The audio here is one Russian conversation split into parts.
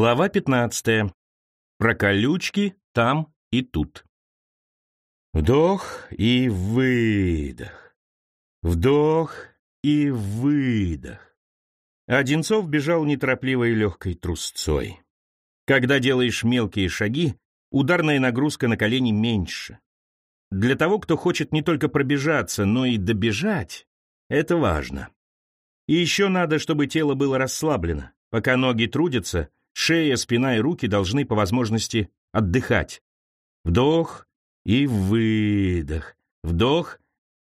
Глава 15. Про колючки там и тут. Вдох и выдох. Вдох и выдох. Одинцов бежал неторопливой легкой трусцой. Когда делаешь мелкие шаги, ударная нагрузка на колени меньше. Для того, кто хочет не только пробежаться, но и добежать, это важно. И еще надо, чтобы тело было расслаблено. Пока ноги трудятся — Шея, спина и руки должны по возможности отдыхать. Вдох и выдох. Вдох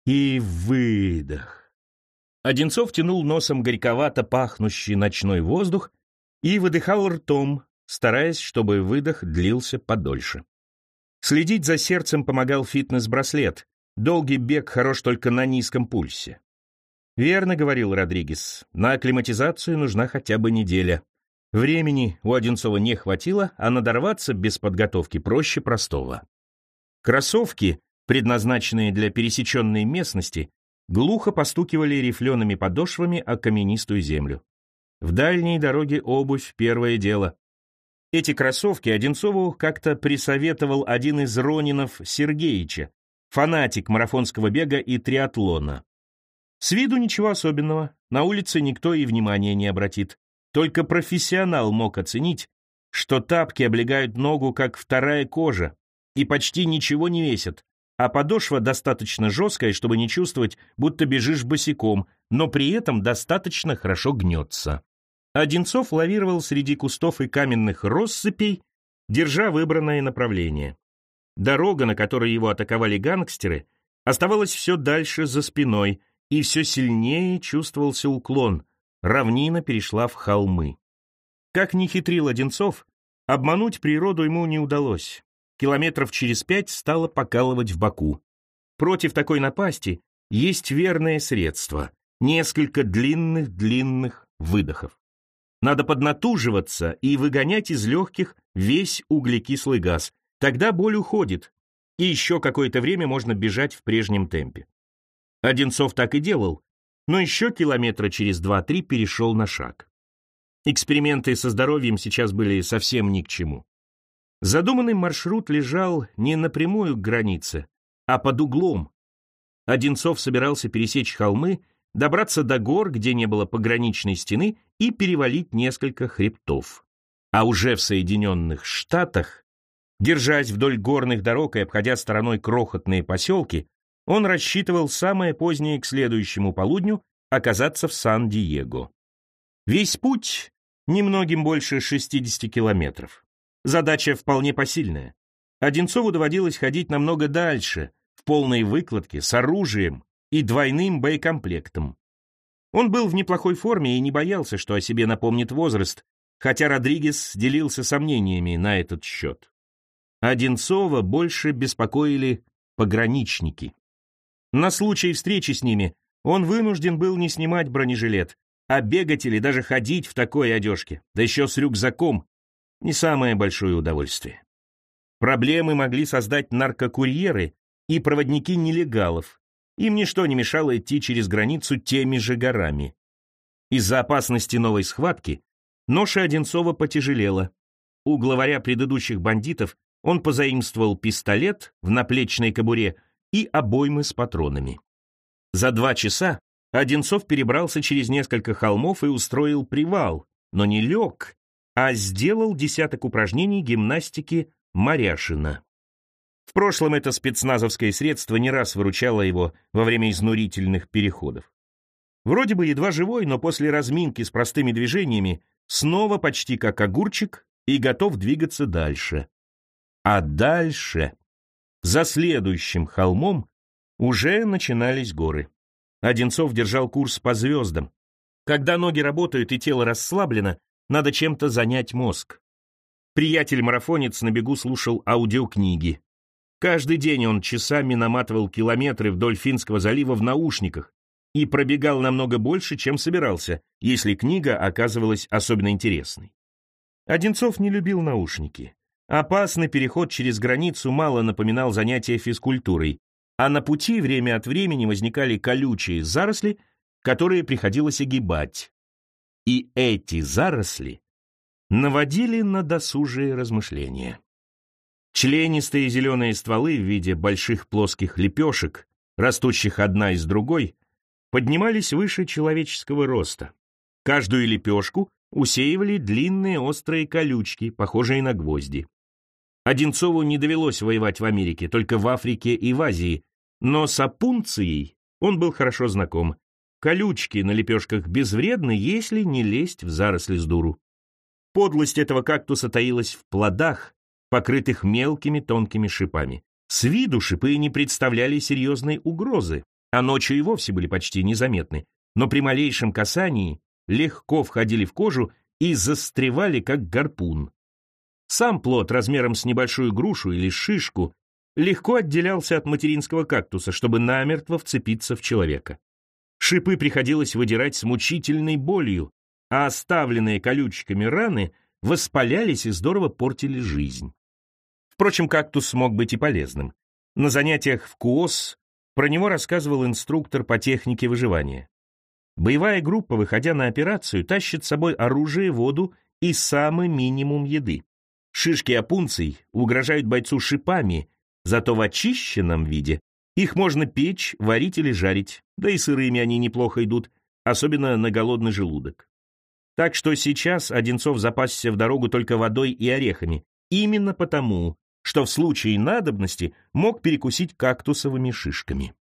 и выдох. Одинцов тянул носом горьковато пахнущий ночной воздух и выдыхал ртом, стараясь, чтобы выдох длился подольше. Следить за сердцем помогал фитнес-браслет. Долгий бег хорош только на низком пульсе. «Верно», — говорил Родригес, — «на акклиматизацию нужна хотя бы неделя. Времени у Одинцова не хватило, а надорваться без подготовки проще простого. Кроссовки, предназначенные для пересеченной местности, глухо постукивали рифлеными подошвами о каменистую землю. В дальней дороге обувь — первое дело. Эти кроссовки Одинцову как-то присоветовал один из Ронинов Сергеича, фанатик марафонского бега и триатлона. С виду ничего особенного, на улице никто и внимания не обратит. Только профессионал мог оценить, что тапки облегают ногу как вторая кожа и почти ничего не весят, а подошва достаточно жесткая, чтобы не чувствовать, будто бежишь босиком, но при этом достаточно хорошо гнется. Одинцов лавировал среди кустов и каменных россыпей, держа выбранное направление. Дорога, на которой его атаковали гангстеры, оставалась все дальше за спиной, и все сильнее чувствовался уклон, равнина перешла в холмы. Как ни хитрил Одинцов, обмануть природу ему не удалось. Километров через пять стало покалывать в боку. Против такой напасти есть верное средство — несколько длинных-длинных выдохов. Надо поднатуживаться и выгонять из легких весь углекислый газ. Тогда боль уходит, и еще какое-то время можно бежать в прежнем темпе. Одинцов так и делал, но еще километра через два-три перешел на шаг. Эксперименты со здоровьем сейчас были совсем ни к чему. Задуманный маршрут лежал не напрямую к границе, а под углом. Одинцов собирался пересечь холмы, добраться до гор, где не было пограничной стены, и перевалить несколько хребтов. А уже в Соединенных Штатах, держась вдоль горных дорог и обходя стороной крохотные поселки, он рассчитывал самое позднее к следующему полудню оказаться в Сан-Диего. Весь путь немногим больше 60 километров. Задача вполне посильная. Одинцову доводилось ходить намного дальше, в полной выкладке, с оружием и двойным боекомплектом. Он был в неплохой форме и не боялся, что о себе напомнит возраст, хотя Родригес делился сомнениями на этот счет. Одинцова больше беспокоили пограничники. На случай встречи с ними он вынужден был не снимать бронежилет, а бегать или даже ходить в такой одежке, да еще с рюкзаком, не самое большое удовольствие. Проблемы могли создать наркокурьеры и проводники нелегалов. Им ничто не мешало идти через границу теми же горами. Из-за опасности новой схватки ноша Одинцова потяжелела. У главаря предыдущих бандитов он позаимствовал пистолет в наплечной кобуре и обоймы с патронами. За два часа Одинцов перебрался через несколько холмов и устроил привал, но не лег, а сделал десяток упражнений гимнастики Маряшина. В прошлом это спецназовское средство не раз выручало его во время изнурительных переходов. Вроде бы едва живой, но после разминки с простыми движениями снова почти как огурчик и готов двигаться дальше. А дальше за следующим холмом уже начинались горы. Одинцов держал курс по звездам. Когда ноги работают и тело расслаблено, надо чем-то занять мозг. Приятель-марафонец на бегу слушал аудиокниги. Каждый день он часами наматывал километры вдоль Финского залива в наушниках и пробегал намного больше, чем собирался, если книга оказывалась особенно интересной. Одинцов не любил наушники. Опасный переход через границу мало напоминал занятия физкультурой, а на пути время от времени возникали колючие заросли, которые приходилось огибать. И эти заросли наводили на досужие размышления. Членистые зеленые стволы в виде больших плоских лепешек, растущих одна из другой, поднимались выше человеческого роста. Каждую лепешку усеивали длинные острые колючки, похожие на гвозди. Одинцову не довелось воевать в Америке, только в Африке и в Азии, но с опунцией он был хорошо знаком. Колючки на лепешках безвредны, если не лезть в заросли с дуру. Подлость этого кактуса таилась в плодах, покрытых мелкими тонкими шипами. С виду шипы не представляли серьезной угрозы, а ночью и вовсе были почти незаметны, но при малейшем касании легко входили в кожу и застревали, как гарпун. Сам плод размером с небольшую грушу или шишку легко отделялся от материнского кактуса, чтобы намертво вцепиться в человека. Шипы приходилось выдирать с мучительной болью, а оставленные колючками раны воспалялись и здорово портили жизнь. Впрочем, кактус мог быть и полезным. На занятиях в КУОС про него рассказывал инструктор по технике выживания. Боевая группа, выходя на операцию, тащит с собой оружие, воду и самый минимум еды. Шишки опунций угрожают бойцу шипами, зато в очищенном виде их можно печь, варить или жарить, да и сырыми они неплохо идут, особенно на голодный желудок. Так что сейчас Одинцов запасся в дорогу только водой и орехами, именно потому, что в случае надобности мог перекусить кактусовыми шишками.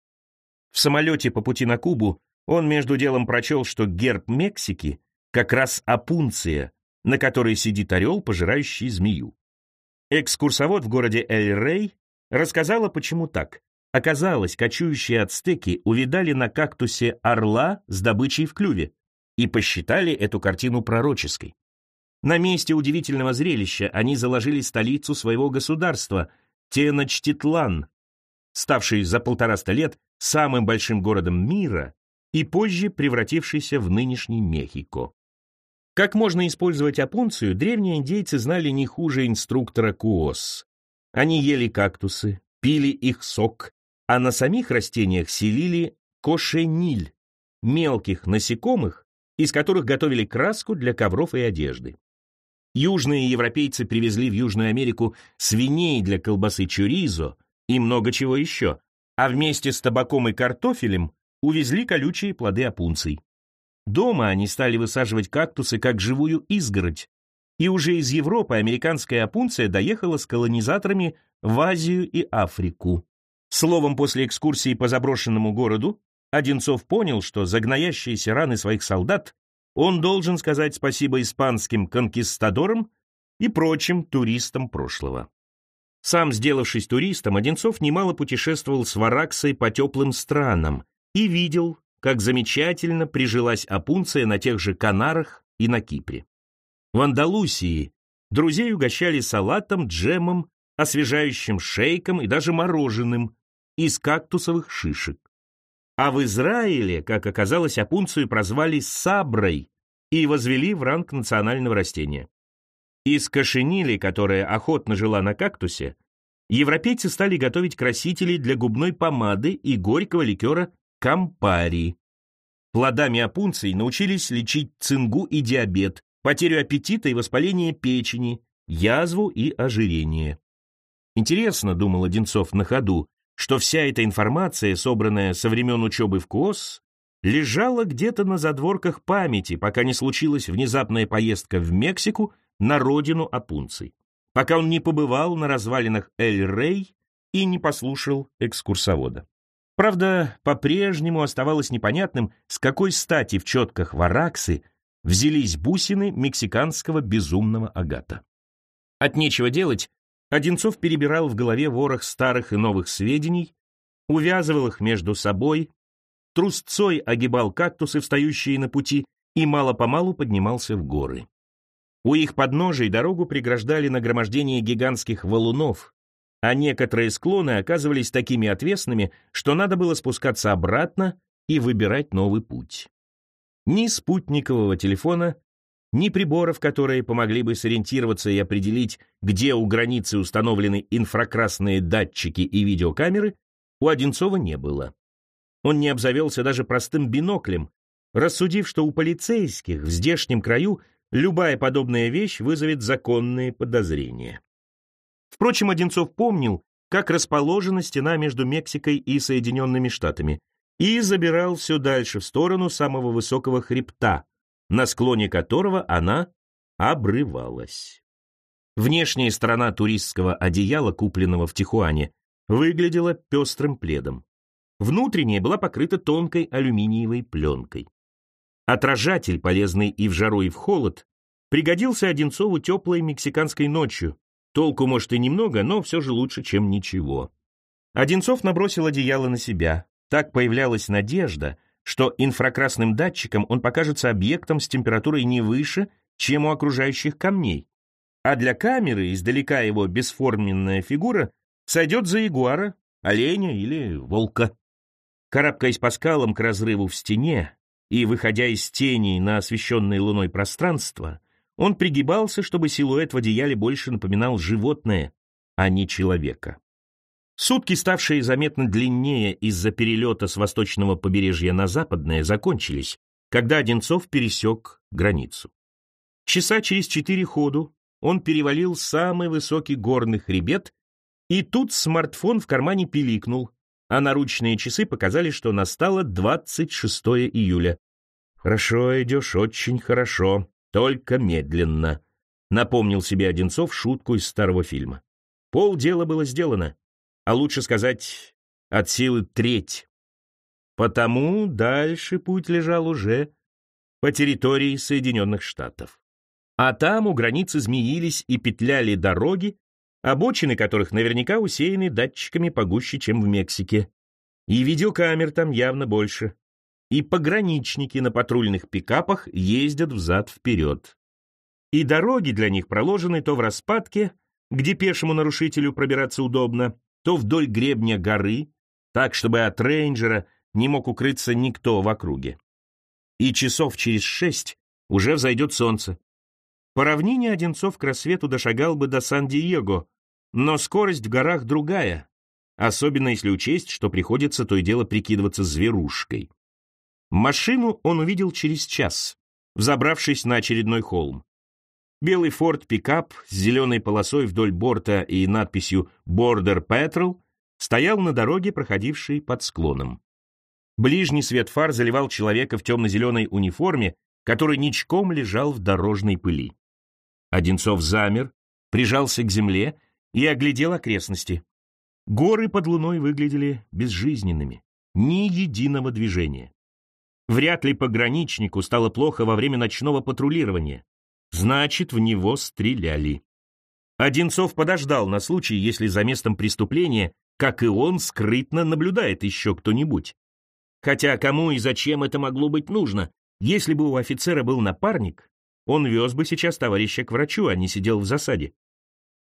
В самолете по пути на Кубу он между делом прочел, что герб Мексики как раз опунция, на которой сидит орел, пожирающий змею. Экскурсовод в городе Эль-Рей рассказала, почему так. Оказалось, кочующие ацтеки увидали на кактусе орла с добычей в клюве и посчитали эту картину пророческой. На месте удивительного зрелища они заложили столицу своего государства, Теночтитлан, ставший за полтораста лет самым большим городом мира и позже превратившийся в нынешний Мехико. Как можно использовать опунцию, древние индейцы знали не хуже инструктора КУОС. Они ели кактусы, пили их сок, а на самих растениях селили кошениль, мелких насекомых, из которых готовили краску для ковров и одежды. Южные европейцы привезли в Южную Америку свиней для колбасы чуризо и много чего еще, а вместе с табаком и картофелем увезли колючие плоды опунций. Дома они стали высаживать кактусы как живую изгородь, и уже из Европы американская опунция доехала с колонизаторами в Азию и Африку. Словом, после экскурсии по заброшенному городу Одинцов понял, что за гноящиеся раны своих солдат он должен сказать спасибо испанским конкистадорам и прочим туристам прошлого. Сам, сделавшись туристом, Одинцов немало путешествовал с Вараксой по теплым странам и видел, как замечательно прижилась Апунция на тех же Канарах и на Кипре. В Андалусии друзей угощали салатом, джемом, освежающим шейком и даже мороженым из кактусовых шишек. А в Израиле, как оказалось, опунцию прозвали саброй и возвели в ранг национального растения. Из кошенили, которая охотно жила на кактусе, европейцы стали готовить красители для губной помады и горького ликера кампари. Плодами опунций научились лечить цингу и диабет, потерю аппетита и воспаление печени, язву и ожирение. Интересно, думал Одинцов на ходу, что вся эта информация, собранная со времен учебы в КОС, лежала где-то на задворках памяти, пока не случилась внезапная поездка в Мексику на родину Апунций, пока он не побывал на развалинах Эль-Рей и не послушал экскурсовода. Правда, по-прежнему оставалось непонятным, с какой стати в четках Вараксы взялись бусины мексиканского безумного агата. От нечего делать, Одинцов перебирал в голове ворох старых и новых сведений, увязывал их между собой, трусцой огибал кактусы, встающие на пути, и мало-помалу поднимался в горы. У их подножий дорогу преграждали нагромождение гигантских валунов, а некоторые склоны оказывались такими отвесными, что надо было спускаться обратно и выбирать новый путь. Ни спутникового телефона, ни приборов, которые помогли бы сориентироваться и определить, где у границы установлены инфракрасные датчики и видеокамеры, у Одинцова не было. Он не обзавелся даже простым биноклем, рассудив, что у полицейских в здешнем краю любая подобная вещь вызовет законные подозрения. Впрочем, Одинцов помнил, как расположена стена между Мексикой и Соединенными Штатами, и забирал все дальше в сторону самого высокого хребта, на склоне которого она обрывалась. Внешняя сторона туристского одеяла, купленного в Тихуане, выглядела пестрым пледом. Внутренняя была покрыта тонкой алюминиевой пленкой. Отражатель, полезный и в жару, и в холод, пригодился Одинцову теплой мексиканской ночью. Толку, может, и немного, но все же лучше, чем ничего. Одинцов набросил одеяло на себя. Так появлялась надежда, что инфракрасным датчиком он покажется объектом с температурой не выше, чем у окружающих камней. А для камеры издалека его бесформенная фигура сойдет за ягуара, оленя или волка. Карабкаясь по скалам к разрыву в стене и выходя из тени на освещенное луной пространство, он пригибался, чтобы силуэт в одеяле больше напоминал животное, а не человека. Сутки, ставшие заметно длиннее из-за перелета с восточного побережья на западное, закончились, когда Одинцов пересек границу. Часа через четыре ходу он перевалил самый высокий горный хребет, и тут смартфон в кармане пиликнул, а наручные часы показали, что настало 26 июля. «Хорошо идешь, очень хорошо, только медленно», — напомнил себе Одинцов шутку из старого фильма. Пол дела было сделано, а лучше сказать, от силы треть. Потому дальше путь лежал уже по территории Соединенных Штатов. А там у границы змеились и петляли дороги, обочины которых наверняка усеяны датчиками погуще, чем в Мексике. И видеокамер там явно больше. И пограничники на патрульных пикапах ездят взад-вперед. И дороги для них проложены то в распадке, где пешему нарушителю пробираться удобно, то вдоль гребня горы, так, чтобы от рейнджера не мог укрыться никто в округе. И часов через шесть уже взойдет солнце, по равнине Одинцов к рассвету дошагал бы до Сан-Диего, но скорость в горах другая, особенно если учесть, что приходится то и дело прикидываться зверушкой. Машину он увидел через час, взобравшись на очередной холм. Белый форт-пикап с зеленой полосой вдоль борта и надписью «Border Patrol» стоял на дороге, проходившей под склоном. Ближний свет фар заливал человека в темно-зеленой униформе, который ничком лежал в дорожной пыли. Одинцов замер, прижался к земле и оглядел окрестности. Горы под луной выглядели безжизненными, ни единого движения. Вряд ли пограничнику стало плохо во время ночного патрулирования. Значит, в него стреляли. Одинцов подождал на случай, если за местом преступления, как и он, скрытно наблюдает еще кто-нибудь. Хотя кому и зачем это могло быть нужно? Если бы у офицера был напарник, он вез бы сейчас товарища к врачу, а не сидел в засаде.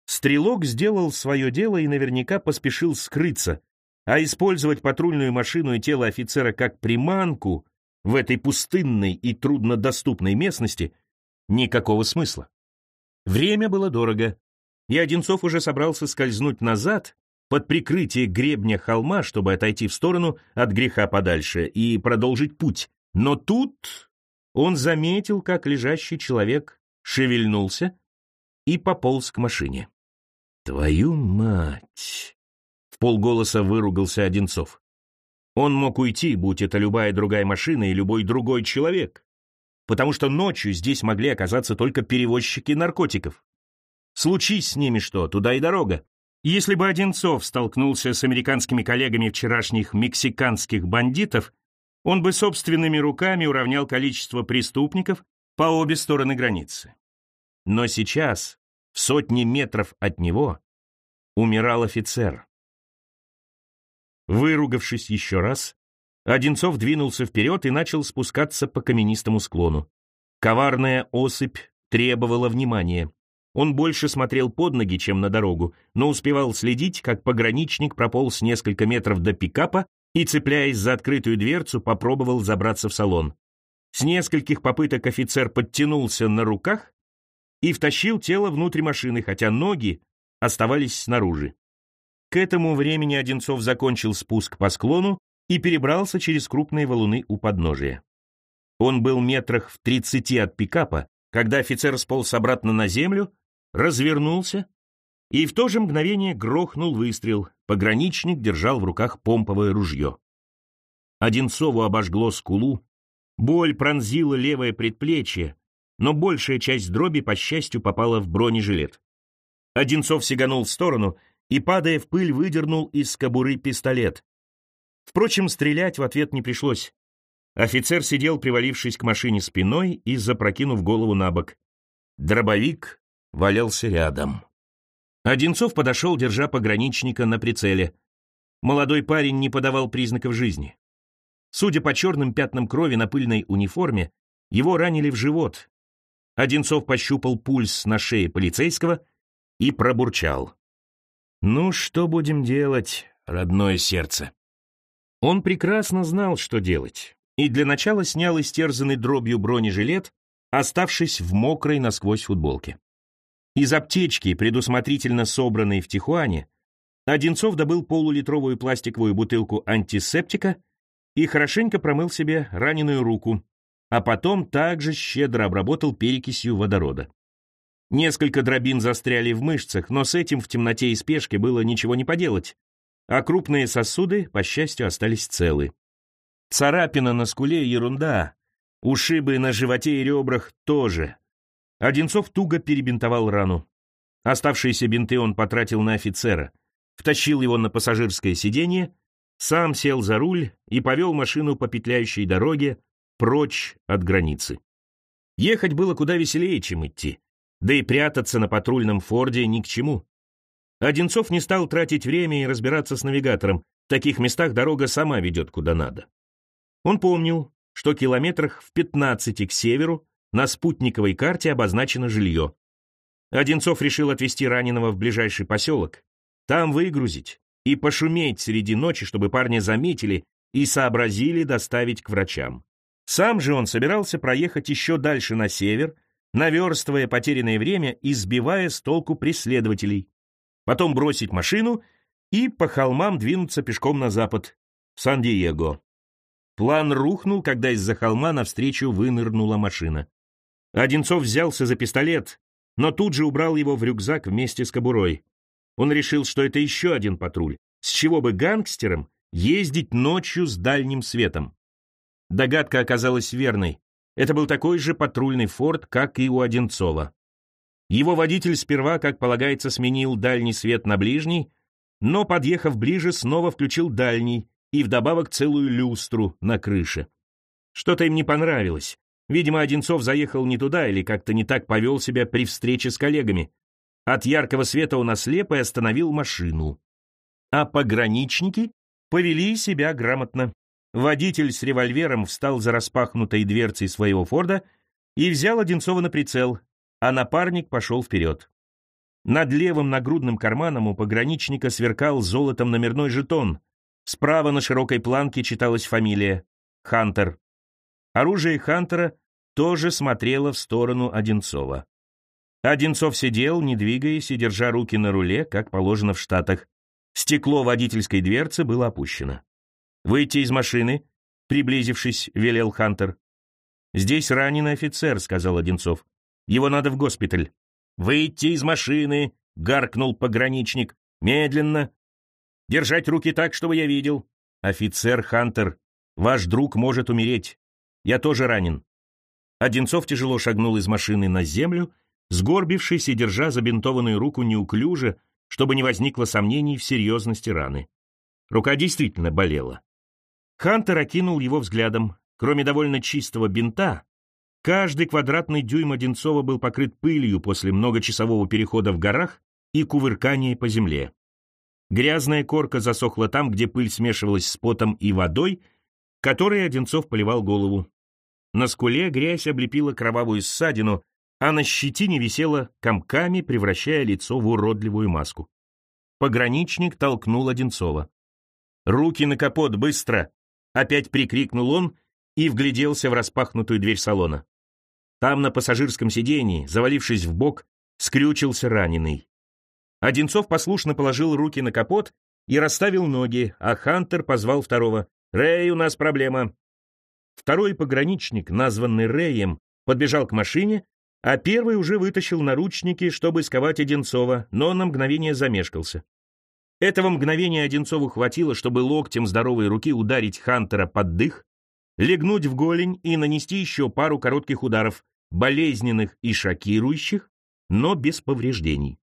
Стрелок сделал свое дело и наверняка поспешил скрыться, а использовать патрульную машину и тело офицера как приманку в этой пустынной и труднодоступной местности никакого смысла. Время было дорого, и Одинцов уже собрался скользнуть назад под прикрытие гребня холма, чтобы отойти в сторону от греха подальше и продолжить путь. Но тут он заметил, как лежащий человек шевельнулся и пополз к машине. «Твою мать!» — в полголоса выругался Одинцов. Он мог уйти, будь это любая другая машина и любой другой человек, потому что ночью здесь могли оказаться только перевозчики наркотиков. Случись с ними что, туда и дорога. Если бы Одинцов столкнулся с американскими коллегами вчерашних мексиканских бандитов, он бы собственными руками уравнял количество преступников по обе стороны границы. Но сейчас, в сотни метров от него, умирал офицер. Выругавшись еще раз, Одинцов двинулся вперед и начал спускаться по каменистому склону. Коварная осыпь требовала внимания. Он больше смотрел под ноги, чем на дорогу, но успевал следить, как пограничник прополз несколько метров до пикапа и, цепляясь за открытую дверцу, попробовал забраться в салон. С нескольких попыток офицер подтянулся на руках и втащил тело внутрь машины, хотя ноги оставались снаружи. К этому времени Одинцов закончил спуск по склону и перебрался через крупные валуны у подножия. Он был метрах в тридцати от пикапа, когда офицер сполз обратно на землю, развернулся, и в то же мгновение грохнул выстрел. Пограничник держал в руках помповое ружье. Одинцову обожгло скулу, боль пронзила левое предплечье, но большая часть дроби, по счастью, попала в бронежилет. Одинцов сиганул в сторону и, падая в пыль, выдернул из кобуры пистолет. Впрочем, стрелять в ответ не пришлось. Офицер сидел, привалившись к машине спиной и запрокинув голову на бок. Дробовик валялся рядом. Одинцов подошел, держа пограничника на прицеле. Молодой парень не подавал признаков жизни. Судя по черным пятнам крови на пыльной униформе, его ранили в живот. Одинцов пощупал пульс на шее полицейского и пробурчал. «Ну, что будем делать, родное сердце?» Он прекрасно знал, что делать, и для начала снял истерзанный дробью бронежилет, оставшись в мокрой насквозь футболке. Из аптечки, предусмотрительно собранной в Тихуане, Одинцов добыл полулитровую пластиковую бутылку антисептика и хорошенько промыл себе раненую руку, а потом также щедро обработал перекисью водорода. Несколько дробин застряли в мышцах, но с этим в темноте и спешке было ничего не поделать, а крупные сосуды, по счастью, остались целы. Царапина на скуле — ерунда, ушибы на животе и ребрах тоже. Одинцов туго перебинтовал рану. Оставшиеся бинты он потратил на офицера, втащил его на пассажирское сиденье сам сел за руль и повел машину по петляющей дороге прочь от границы. Ехать было куда веселее, чем идти, да и прятаться на патрульном форде ни к чему. Одинцов не стал тратить время и разбираться с навигатором, в таких местах дорога сама ведет куда надо. Он помнил, что километрах в 15 к северу на спутниковой карте обозначено жилье. Одинцов решил отвезти раненого в ближайший поселок, там выгрузить, и пошуметь среди ночи, чтобы парня заметили и сообразили доставить к врачам. Сам же он собирался проехать еще дальше на север, наверстывая потерянное время и сбивая с толку преследователей. Потом бросить машину и по холмам двинуться пешком на запад, в Сан-Диего. План рухнул, когда из-за холма навстречу вынырнула машина. Одинцов взялся за пистолет, но тут же убрал его в рюкзак вместе с кобурой. Он решил, что это еще один патруль. С чего бы гангстерам ездить ночью с дальним светом? Догадка оказалась верной. Это был такой же патрульный форт, как и у Одинцова. Его водитель сперва, как полагается, сменил дальний свет на ближний, но, подъехав ближе, снова включил дальний и вдобавок целую люстру на крыше. Что-то им не понравилось. Видимо, Одинцов заехал не туда или как-то не так повел себя при встрече с коллегами. От яркого света он ослеп и остановил машину. А пограничники повели себя грамотно. Водитель с револьвером встал за распахнутой дверцей своего Форда и взял Одинцова на прицел, а напарник пошел вперед. Над левым нагрудным карманом у пограничника сверкал золотом номерной жетон. Справа на широкой планке читалась фамилия — Хантер. Оружие Хантера тоже смотрело в сторону Одинцова. Одинцов сидел, не двигаясь и держа руки на руле, как положено в Штатах. Стекло водительской дверцы было опущено. «Выйти из машины», — приблизившись, велел Хантер. «Здесь раненый офицер», — сказал Одинцов. «Его надо в госпиталь». «Выйти из машины», — гаркнул пограничник. «Медленно. Держать руки так, чтобы я видел. Офицер Хантер, ваш друг может умереть. Я тоже ранен». Одинцов тяжело шагнул из машины на землю сгорбившись и держа забинтованную руку неуклюже, чтобы не возникло сомнений в серьезности раны. Рука действительно болела. Хантер окинул его взглядом. Кроме довольно чистого бинта, каждый квадратный дюйм Одинцова был покрыт пылью после многочасового перехода в горах и кувыркания по земле. Грязная корка засохла там, где пыль смешивалась с потом и водой, которой Одинцов поливал голову. На скуле грязь облепила кровавую ссадину, а на щетине висела комками, превращая лицо в уродливую маску. Пограничник толкнул Одинцова. «Руки на капот, быстро!» Опять прикрикнул он и вгляделся в распахнутую дверь салона. Там на пассажирском сидении, завалившись в бок, скрючился раненый. Одинцов послушно положил руки на капот и расставил ноги, а Хантер позвал второго. «Рэй, у нас проблема!» Второй пограничник, названный Рэем, подбежал к машине, а первый уже вытащил наручники, чтобы сковать Одинцова, но на мгновение замешкался. Этого мгновения Одинцову хватило, чтобы локтем здоровой руки ударить Хантера под дых, легнуть в голень и нанести еще пару коротких ударов, болезненных и шокирующих, но без повреждений.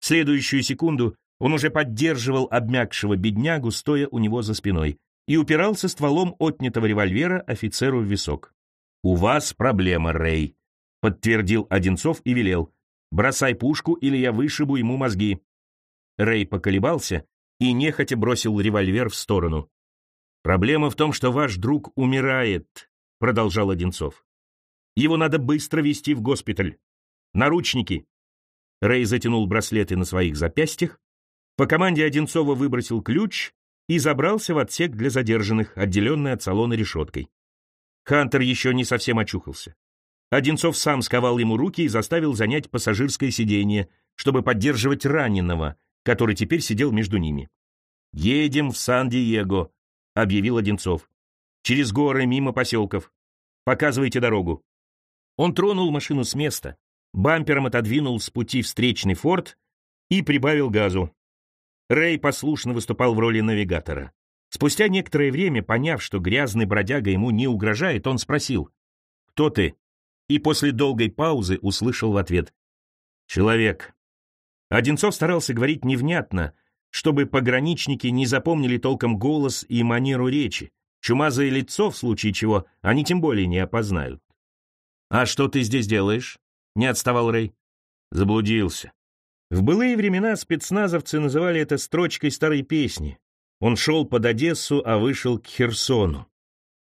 В следующую секунду он уже поддерживал обмякшего беднягу, стоя у него за спиной, и упирался стволом отнятого револьвера офицеру в висок. «У вас проблема, Рэй», — подтвердил Одинцов и велел. «Бросай пушку, или я вышибу ему мозги». Рэй поколебался и нехотя бросил револьвер в сторону. «Проблема в том, что ваш друг умирает», — продолжал Одинцов. «Его надо быстро везти в госпиталь. Наручники!» Рэй затянул браслеты на своих запястьях, по команде Одинцова выбросил ключ и забрался в отсек для задержанных, отделенный от салона решеткой. Хантер еще не совсем очухался. Одинцов сам сковал ему руки и заставил занять пассажирское сиденье, чтобы поддерживать раненого, который теперь сидел между ними. «Едем в Сан-Диего», — объявил Одинцов. «Через горы, мимо поселков. Показывайте дорогу». Он тронул машину с места, бампером отодвинул с пути встречный форт и прибавил газу. Рэй послушно выступал в роли навигатора. Спустя некоторое время, поняв, что грязный бродяга ему не угрожает, он спросил «Кто ты?» и после долгой паузы услышал в ответ «Человек». Одинцов старался говорить невнятно, чтобы пограничники не запомнили толком голос и манеру речи. Чумазое лицо, в случае чего, они тем более не опознают. «А что ты здесь делаешь?» — не отставал Рэй. Заблудился. В былые времена спецназовцы называли это строчкой старой песни. Он шел под Одессу, а вышел к Херсону.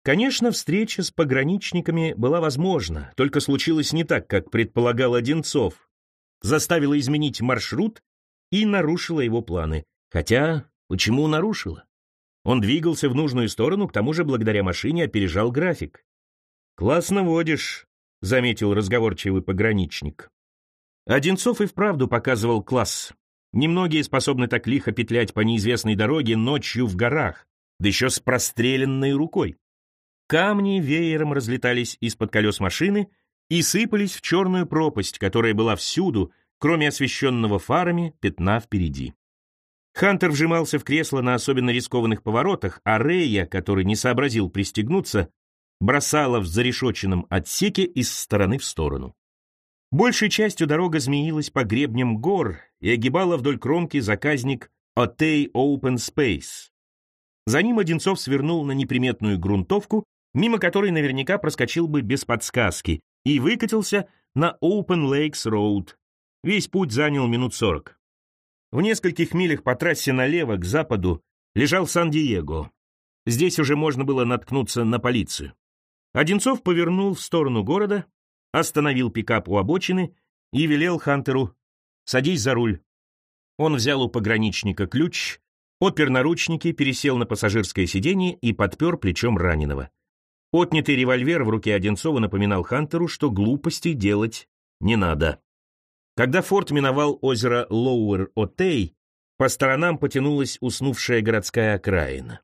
Конечно, встреча с пограничниками была возможна, только случилось не так, как предполагал Одинцов, заставила изменить маршрут и нарушила его планы. Хотя, почему нарушила? Он двигался в нужную сторону, к тому же благодаря машине опережал график. «Классно водишь», — заметил разговорчивый пограничник. Одинцов и вправду показывал класс. Немногие способны так лихо петлять по неизвестной дороге ночью в горах, да еще с простреленной рукой. Камни веером разлетались из-под колес машины, и сыпались в черную пропасть, которая была всюду, кроме освещенного фарами пятна впереди. Хантер вжимался в кресло на особенно рискованных поворотах, а Рея, который не сообразил пристегнуться, бросала в зарешоченном отсеке из стороны в сторону. Большей частью дорога змеилась по гребням гор и огибала вдоль кромки заказник Отей Open Space. За ним Одинцов свернул на неприметную грунтовку, мимо которой наверняка проскочил бы без подсказки, и выкатился на Open Lakes Road. Весь путь занял минут сорок. В нескольких милях по трассе налево, к западу, лежал Сан-Диего. Здесь уже можно было наткнуться на полицию. Одинцов повернул в сторону города, остановил пикап у обочины и велел Хантеру «Садись за руль». Он взял у пограничника ключ, отпер наручники, пересел на пассажирское сиденье и подпер плечом раненого. Отнятый револьвер в руке Одинцова напоминал Хантеру, что глупостей делать не надо. Когда форт миновал озеро Лоуэр-Отей, по сторонам потянулась уснувшая городская окраина.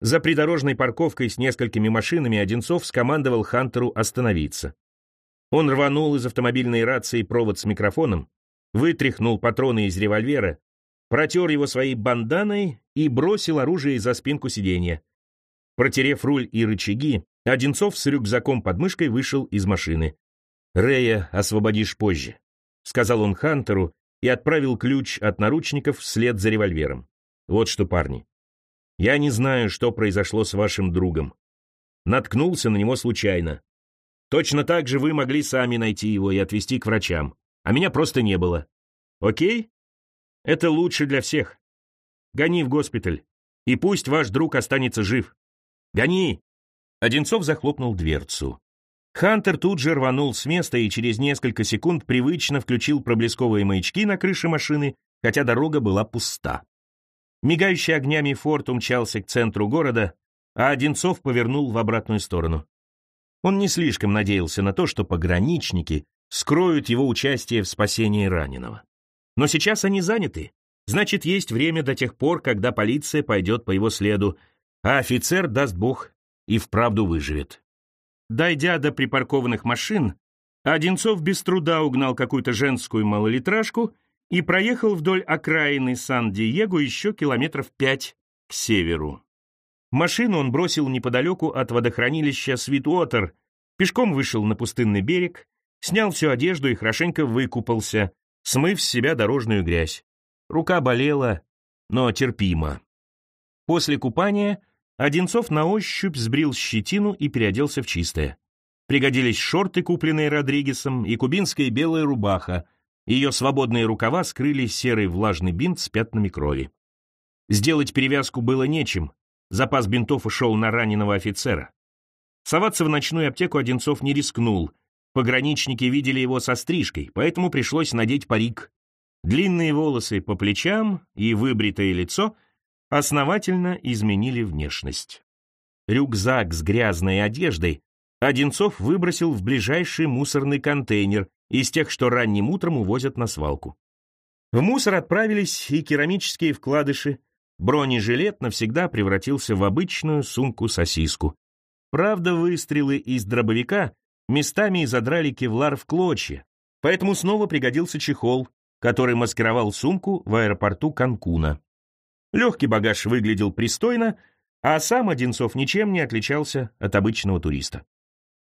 За придорожной парковкой с несколькими машинами Одинцов скомандовал Хантеру остановиться. Он рванул из автомобильной рации провод с микрофоном, вытряхнул патроны из револьвера, протер его своей банданой и бросил оружие за спинку сиденья. Протерев руль и рычаги, Одинцов с рюкзаком под мышкой вышел из машины. «Рея освободишь позже», — сказал он Хантеру и отправил ключ от наручников вслед за револьвером. «Вот что, парни, я не знаю, что произошло с вашим другом. Наткнулся на него случайно. Точно так же вы могли сами найти его и отвезти к врачам, а меня просто не было. Окей? Это лучше для всех. Гони в госпиталь, и пусть ваш друг останется жив. «Гони!» Одинцов захлопнул дверцу. Хантер тут же рванул с места и через несколько секунд привычно включил проблесковые маячки на крыше машины, хотя дорога была пуста. Мигающий огнями форт умчался к центру города, а Одинцов повернул в обратную сторону. Он не слишком надеялся на то, что пограничники скроют его участие в спасении раненого. Но сейчас они заняты, значит, есть время до тех пор, когда полиция пойдет по его следу, а офицер, даст бог, и вправду выживет. Дойдя до припаркованных машин, Одинцов без труда угнал какую-то женскую малолитражку и проехал вдоль окраины Сан-Диего еще километров пять к северу. Машину он бросил неподалеку от водохранилища Свитуотер, пешком вышел на пустынный берег, снял всю одежду и хорошенько выкупался, смыв с себя дорожную грязь. Рука болела, но терпимо. После купания Одинцов на ощупь сбрил щетину и переоделся в чистое. Пригодились шорты, купленные Родригесом, и кубинская белая рубаха. Ее свободные рукава скрыли серый влажный бинт с пятнами крови. Сделать перевязку было нечем. Запас бинтов ушел на раненого офицера. Соваться в ночную аптеку Одинцов не рискнул. Пограничники видели его со стрижкой, поэтому пришлось надеть парик. Длинные волосы по плечам и выбритое лицо основательно изменили внешность. Рюкзак с грязной одеждой Одинцов выбросил в ближайший мусорный контейнер из тех, что ранним утром увозят на свалку. В мусор отправились и керамические вкладыши. Бронежилет навсегда превратился в обычную сумку-сосиску. Правда, выстрелы из дробовика местами задрали кевлар в клочья, поэтому снова пригодился чехол, который маскировал сумку в аэропорту Канкуна. Легкий багаж выглядел пристойно, а сам Одинцов ничем не отличался от обычного туриста.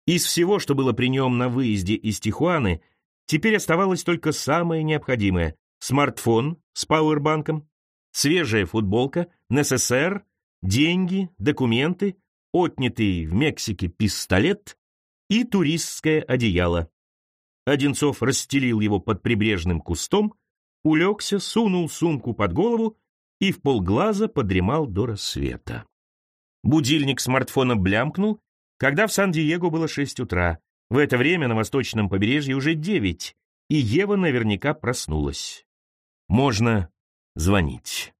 Из всего, что было при нем на выезде из Тихуаны, теперь оставалось только самое необходимое — смартфон с пауэрбанком, свежая футболка, НССР, деньги, документы, отнятый в Мексике пистолет и туристское одеяло. Одинцов расстелил его под прибрежным кустом, улегся, сунул сумку под голову и в полглаза подремал до рассвета. Будильник смартфона блямкнул, когда в Сан-Диего было 6 утра. В это время на восточном побережье уже 9, и Ева наверняка проснулась. Можно звонить.